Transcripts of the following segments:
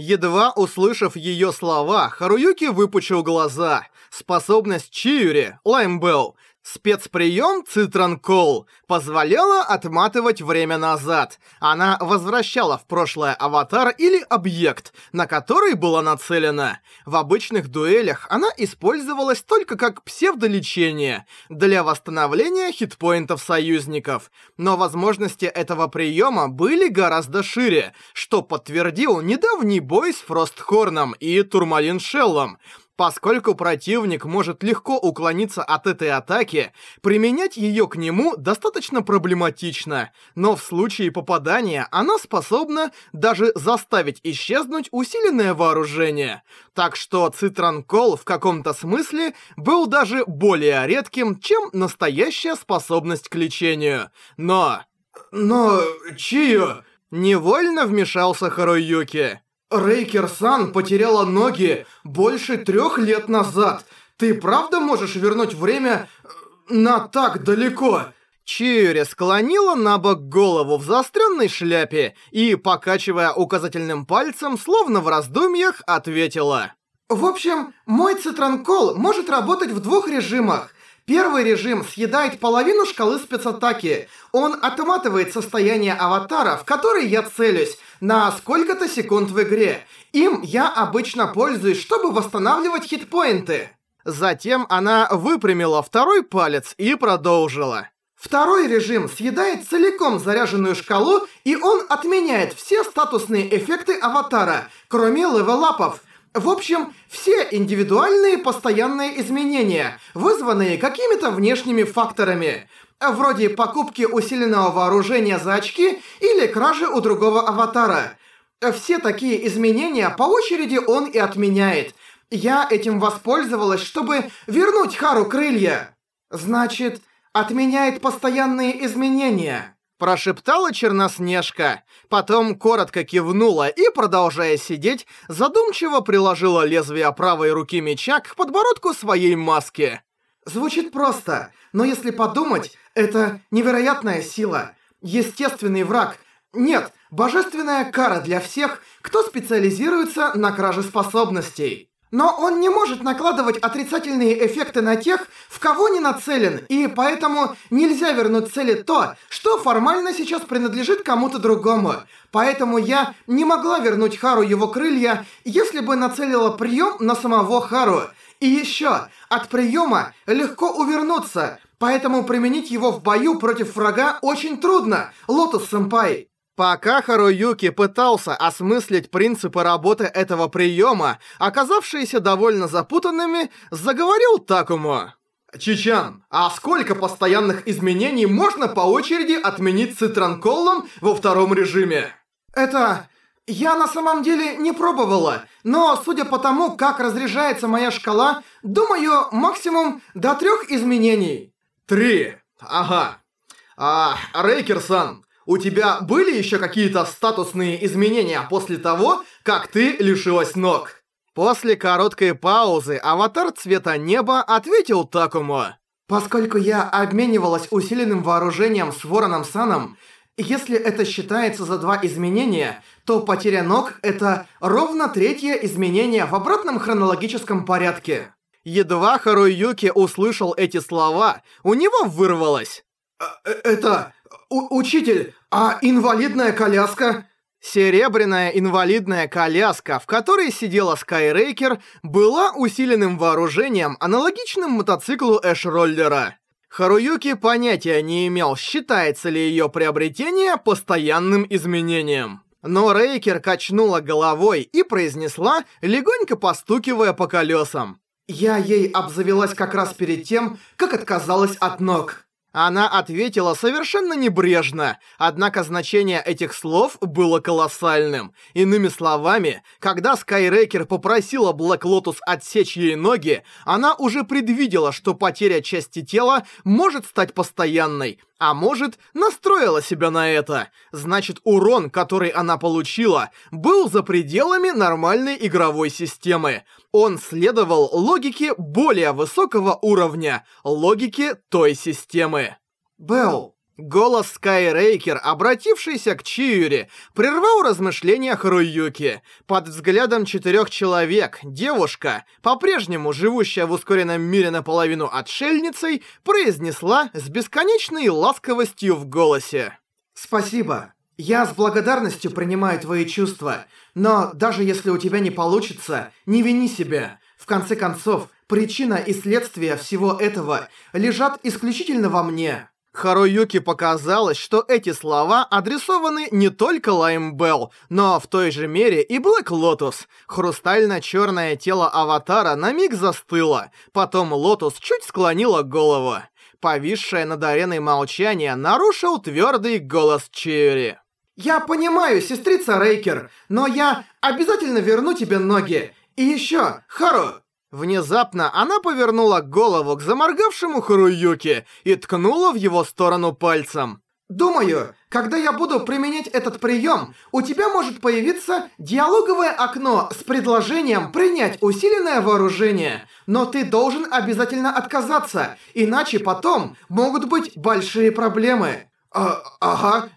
Едва услышав ее слова, Харуюки выпучил глаза. Способность Чиюри, Лаймбелл, Спецприем Цитранкол позволяла отматывать время назад. Она возвращала в прошлое аватар или объект, на который была нацелена. В обычных дуэлях она использовалась только как псевдолечение для восстановления хитпоинтов союзников. Но возможности этого приема были гораздо шире, что подтвердил недавний бой с Фростхорном и Турмалин Шеллом. Поскольку противник может легко уклониться от этой атаки, применять ее к нему достаточно проблематично, но в случае попадания она способна даже заставить исчезнуть усиленное вооружение. Так что Цитранкол в каком-то смысле был даже более редким, чем настоящая способность к лечению. Но... Но... Чио... Невольно вмешался Харуюки. Рейкер-сан потеряла ноги больше трех лет назад. Ты правда можешь вернуть время э, на так далеко?» Чиури склонила на бок голову в заостренной шляпе и, покачивая указательным пальцем, словно в раздумьях, ответила. «В общем, мой цитранкол может работать в двух режимах. Первый режим съедает половину шкалы спецатаки. Он отматывает состояние аватара, в который я целюсь, на сколько-то секунд в игре. Им я обычно пользуюсь, чтобы восстанавливать хитпоинты. Затем она выпрямила второй палец и продолжила. Второй режим съедает целиком заряженную шкалу, и он отменяет все статусные эффекты аватара, кроме левелапов. В общем, все индивидуальные постоянные изменения, вызванные какими-то внешними факторами вроде покупки усиленного вооружения за очки или кражи у другого аватара. Все такие изменения по очереди он и отменяет. Я этим воспользовалась, чтобы вернуть Хару крылья. Значит, отменяет постоянные изменения. Прошептала Черноснежка, потом коротко кивнула и, продолжая сидеть, задумчиво приложила лезвие правой руки меча к подбородку своей маски. Звучит просто, но если подумать, это невероятная сила, естественный враг. Нет, божественная кара для всех, кто специализируется на краже способностей. Но он не может накладывать отрицательные эффекты на тех, в кого не нацелен, и поэтому нельзя вернуть цели то, что формально сейчас принадлежит кому-то другому. Поэтому я не могла вернуть Хару его крылья, если бы нацелила прием на самого Хару. И еще, от приема легко увернуться, поэтому применить его в бою против врага очень трудно, Лотос-сэмпай. Пока Харуюки пытался осмыслить принципы работы этого приема, оказавшиеся довольно запутанными, заговорил Такому. «Чичан, а сколько постоянных изменений можно по очереди отменить цитранколом во втором режиме?» «Это... Я на самом деле не пробовала, но судя по тому, как разряжается моя шкала, думаю, максимум до трех изменений. Три. Ага. А, Рейкерсон, у тебя были еще какие-то статусные изменения после того, как ты лишилась ног? После короткой паузы аватар цвета неба ответил Такому. Поскольку я обменивалась усиленным вооружением с Вороном Саном, если это считается за два изменения, то потеря ног – это ровно третье изменение в обратном хронологическом порядке. Едва Харуюки услышал эти слова, у него вырвалось. «Э, э, «Это... учитель, а инвалидная коляска?» Серебряная инвалидная коляска, в которой сидела Скайрейкер, была усиленным вооружением, аналогичным мотоциклу Эш-роллера. Харуюки понятия не имел, считается ли ее приобретение постоянным изменением. Но Рейкер качнула головой и произнесла, легонько постукивая по колесам. «Я ей обзавелась как раз перед тем, как отказалась от ног». Она ответила совершенно небрежно, однако значение этих слов было колоссальным. Иными словами, когда Скайрейкер попросила Блэк Лотус отсечь ей ноги, она уже предвидела, что потеря части тела может стать постоянной, а может, настроила себя на это. Значит, урон, который она получила, был за пределами нормальной игровой системы. Он следовал логике более высокого уровня, логике той системы. Белл, Голос Скайрейкер, обратившийся к Чиюри, прервал размышления Харуюки. Под взглядом четырех человек девушка, по-прежнему живущая в ускоренном мире наполовину отшельницей, произнесла с бесконечной ласковостью в голосе. «Спасибо. Я с благодарностью принимаю твои чувства, но даже если у тебя не получится, не вини себя. В конце концов, причина и следствие всего этого лежат исключительно во мне». Харуюки показалось, что эти слова адресованы не только Лайм Белл, но в той же мере и Блэк Лотус. Хрустально-черное тело аватара на миг застыло, потом Лотус чуть склонила голову. Повисшее над ареной молчание нарушил твердый голос Чиури. «Я понимаю, сестрица Рейкер, но я обязательно верну тебе ноги. И еще, Хару, Внезапно она повернула голову к заморгавшему Харуюке и ткнула в его сторону пальцем. «Думаю, когда я буду применять этот прием, у тебя может появиться диалоговое окно с предложением принять усиленное вооружение, но ты должен обязательно отказаться, иначе потом могут быть большие проблемы». А, «Ага,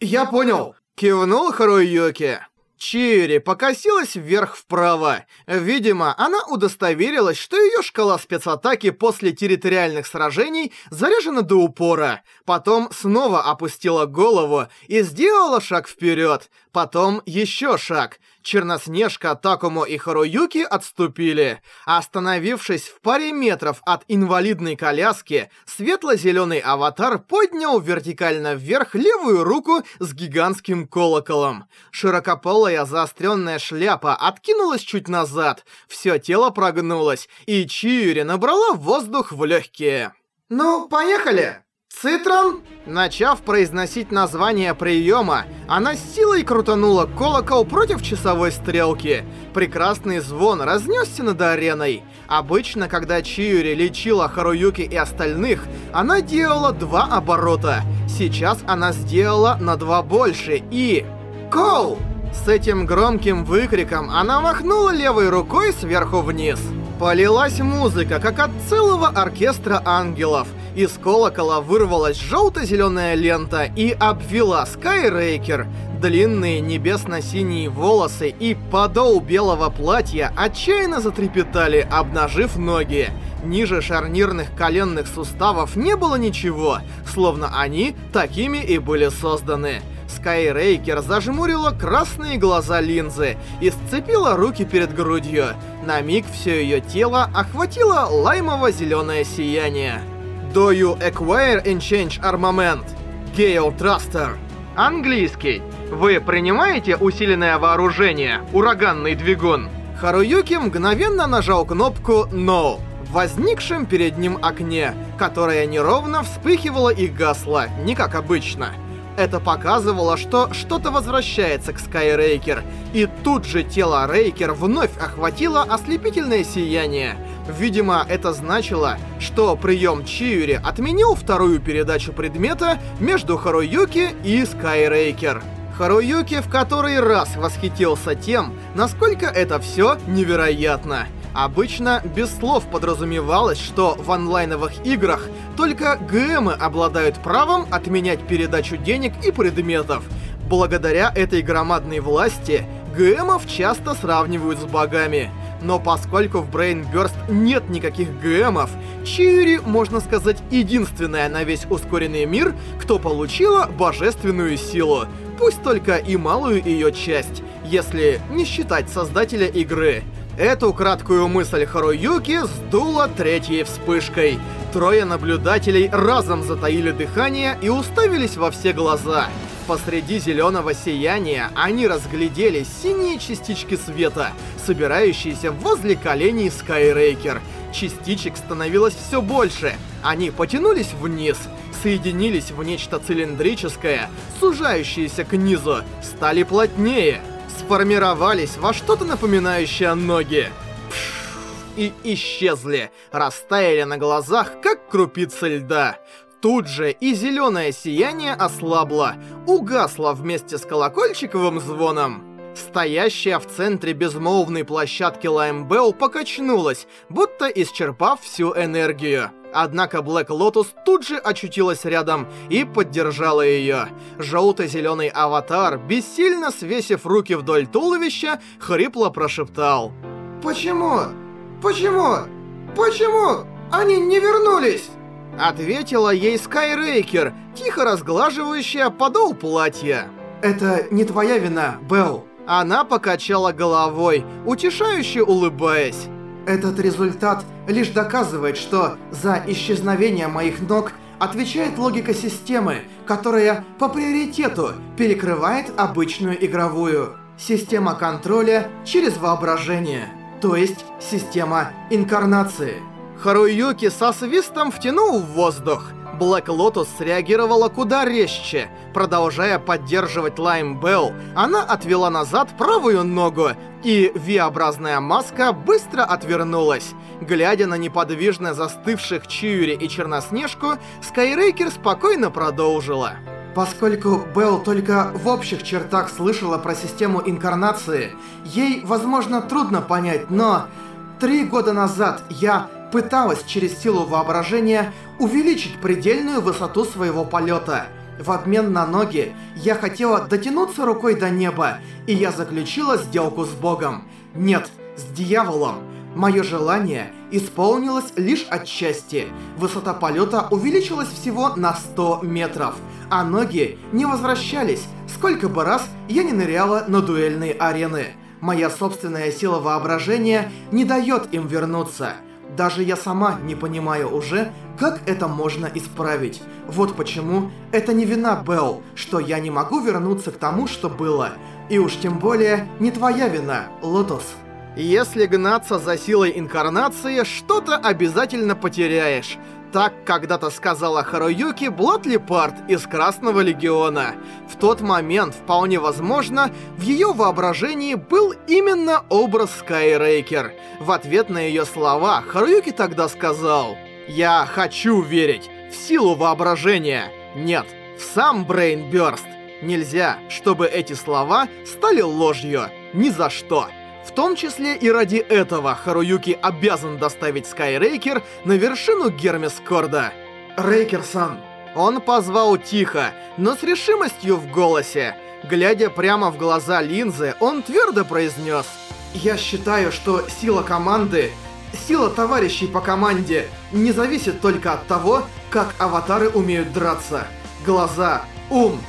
я понял», — кивнул Харуюки. Чири покосилась вверх-вправо. Видимо, она удостоверилась, что ее шкала спецатаки после территориальных сражений заряжена до упора. Потом снова опустила голову и сделала шаг вперед. Потом еще шаг. Черноснежка, Такому и Харуюки отступили. Остановившись в паре метров от инвалидной коляски, светло-зеленый аватар поднял вертикально вверх левую руку с гигантским колоколом. Широкополая заостренная шляпа откинулась чуть назад, все тело прогнулось, и Чиури набрала воздух в легкие. «Ну, поехали!» «Цитрон?» Начав произносить название приема, она с силой крутанула колокол против часовой стрелки. Прекрасный звон разнесся над ареной. Обычно, когда Чиури лечила Харуюки и остальных, она делала два оборота. Сейчас она сделала на два больше и... «Кол!» С этим громким выкриком она махнула левой рукой сверху вниз. Полилась музыка, как от целого оркестра ангелов. Из колокола вырвалась желто-зеленая лента и обвела Скайрейкер. Длинные небесно-синие волосы и подол белого платья отчаянно затрепетали, обнажив ноги. Ниже шарнирных коленных суставов не было ничего, словно они такими и были созданы. Скайрейкер зажмурила красные глаза линзы и сцепила руки перед грудью. На миг все ее тело охватило лаймово-зеленое сияние. Do you acquire and change armament? Gale Thruster. Английский. Вы принимаете усиленное вооружение, ураганный двигун? Харуюки мгновенно нажал кнопку No в возникшем перед ним окне, которое неровно вспыхивало и гасло, не как обычно. Это показывало, что что-то возвращается к Скайрейкер, и тут же тело Рейкер вновь охватило ослепительное сияние. Видимо, это значило, что прием Чиури отменил вторую передачу предмета между Харуюки и Скайрейкер. Харуюки в который раз восхитился тем, насколько это все невероятно. Обычно без слов подразумевалось, что в онлайновых играх только ГМы обладают правом отменять передачу денег и предметов. Благодаря этой громадной власти, ГМов часто сравнивают с богами. Но поскольку в Brain Burst нет никаких ГМов, Чиури, можно сказать, единственная на весь ускоренный мир, кто получила божественную силу, пусть только и малую ее часть, если не считать создателя игры. Эту краткую мысль Харуюки сдуло третьей вспышкой. Трое наблюдателей разом затаили дыхание и уставились во все глаза. Посреди зеленого сияния они разглядели синие частички света, собирающиеся возле коленей Скайрейкер. Частичек становилось все больше. Они потянулись вниз, соединились в нечто цилиндрическое, сужающееся к низу, стали плотнее сформировались во что-то напоминающее ноги. и исчезли, растаяли на глазах, как крупицы льда. Тут же и зеленое сияние ослабло, угасло вместе с колокольчиковым звоном. Стоящая в центре безмолвной площадки Лайм Белл покачнулась, будто исчерпав всю энергию. Однако Блэк Лотус тут же очутилась рядом и поддержала ее. Желто-зеленый аватар, бессильно свесив руки вдоль туловища, хрипло прошептал. «Почему? Почему? Почему? Они не вернулись!» Ответила ей Скайрейкер, тихо разглаживающая подол платья. «Это не твоя вина, Белл». Она покачала головой, утешающе улыбаясь. Этот результат лишь доказывает, что за исчезновение моих ног отвечает логика системы, которая по приоритету перекрывает обычную игровую. Система контроля через воображение, то есть система инкарнации. Харуюки со свистом втянул в воздух. Блэк Лотус среагировала куда резче. Продолжая поддерживать Лайм Белл, она отвела назад правую ногу, и V-образная маска быстро отвернулась. Глядя на неподвижно застывших Чиури и Черноснежку, Скайрейкер спокойно продолжила. Поскольку Белл только в общих чертах слышала про систему инкарнации, ей, возможно, трудно понять, но... Три года назад я пыталась через силу воображения увеличить предельную высоту своего полета. В обмен на ноги я хотела дотянуться рукой до неба, и я заключила сделку с Богом. Нет, с дьяволом. Мое желание исполнилось лишь отчасти. Высота полета увеличилась всего на 100 метров, а ноги не возвращались, сколько бы раз я не ныряла на дуэльные арены. Моя собственная сила воображения не дает им вернуться. Даже я сама не понимаю уже, как это можно исправить. Вот почему это не вина Белл, что я не могу вернуться к тому, что было. И уж тем более не твоя вина, Лотос. Если гнаться за силой инкарнации, что-то обязательно потеряешь. Так когда-то сказала Харуюки Блатли Парт из Красного Легиона. В тот момент, вполне возможно, в ее воображении был именно образ Скайрейкер. В ответ на ее слова Харуюки тогда сказал «Я хочу верить в силу воображения. Нет, в сам Брейнбёрст. Нельзя, чтобы эти слова стали ложью. Ни за что». В том числе и ради этого Харуюки обязан доставить Скайрейкер на вершину Гермескорда. Рейкер-сан. Он позвал тихо, но с решимостью в голосе. Глядя прямо в глаза Линзы, он твердо произнес. Я считаю, что сила команды, сила товарищей по команде не зависит только от того, как аватары умеют драться. Глаза, ум.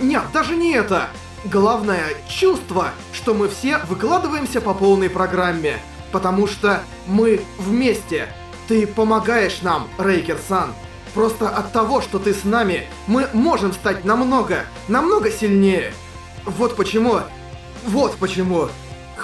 Нет, даже не это. Главное — чувство, что мы все выкладываемся по полной программе. Потому что мы вместе. Ты помогаешь нам, Рейкер-сан. Просто от того, что ты с нами, мы можем стать намного, намного сильнее. Вот почему... Вот почему...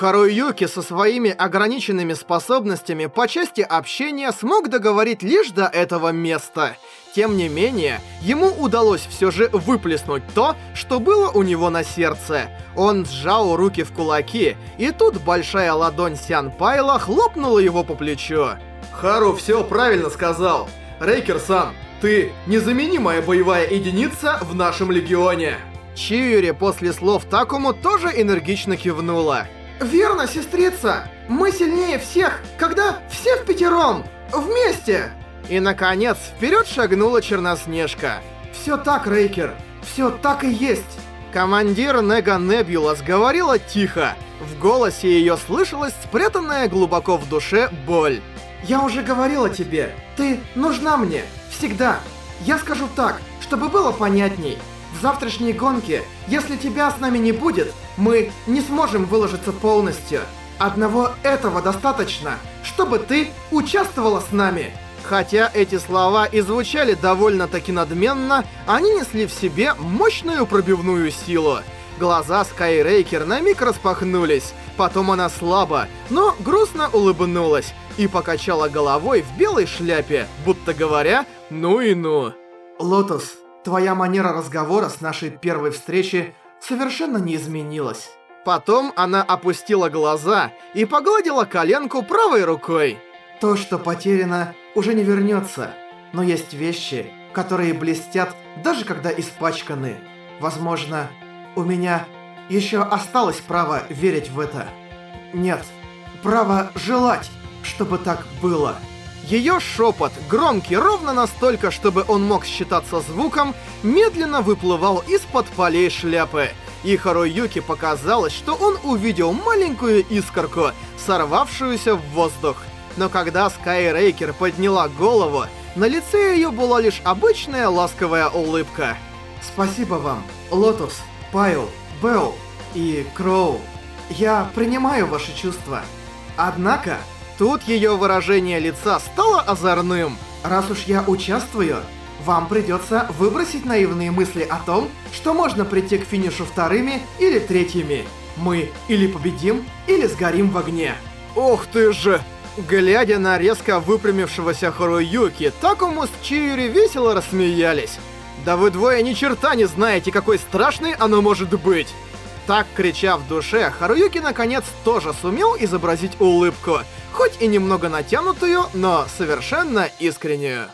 Харуюки со своими ограниченными способностями по части общения смог договорить лишь до этого места — тем не менее, ему удалось все же выплеснуть то, что было у него на сердце. Он сжал руки в кулаки, и тут большая ладонь Сян Пайла хлопнула его по плечу. «Хару все правильно сказал. Рейкер-сан, ты незаменимая боевая единица в нашем легионе». Чиури после слов Такому тоже энергично кивнула. «Верно, сестрица! Мы сильнее всех, когда все в пятером! Вместе!» И, наконец, вперед шагнула Черноснежка. «Все так, Рейкер, все так и есть!» Командир Нега Небулас говорила тихо. В голосе ее слышалась спрятанная глубоко в душе боль. «Я уже говорила тебе, ты нужна мне, всегда. Я скажу так, чтобы было понятней. В завтрашней гонке, если тебя с нами не будет, мы не сможем выложиться полностью. Одного этого достаточно, чтобы ты участвовала с нами. Хотя эти слова и звучали довольно-таки надменно, они несли в себе мощную пробивную силу. Глаза Скайрейкер на миг распахнулись, потом она слабо, но грустно улыбнулась и покачала головой в белой шляпе, будто говоря «ну и ну». «Лотос, твоя манера разговора с нашей первой встречи совершенно не изменилась». Потом она опустила глаза и погладила коленку правой рукой. То, что потеряно, уже не вернется. Но есть вещи, которые блестят, даже когда испачканы. Возможно, у меня еще осталось право верить в это. Нет, право желать, чтобы так было. Ее шепот, громкий ровно настолько, чтобы он мог считаться звуком, медленно выплывал из-под полей шляпы. И Харуюки показалось, что он увидел маленькую искорку, сорвавшуюся в воздух. Но когда Скайрейкер подняла голову, на лице ее была лишь обычная ласковая улыбка. Спасибо вам, Лотус, Пайл, Белл и Кроу. Я принимаю ваши чувства. Однако, тут ее выражение лица стало озорным. Раз уж я участвую, вам придется выбросить наивные мысли о том, что можно прийти к финишу вторыми или третьими. Мы или победим, или сгорим в огне. Ох ты же! Глядя на резко выпрямившегося Харуюки, Такому с Чиури весело рассмеялись. Да вы двое ни черта не знаете, какой страшной оно может быть! Так, крича в душе, Харуюки наконец тоже сумел изобразить улыбку, хоть и немного натянутую, но совершенно искреннюю.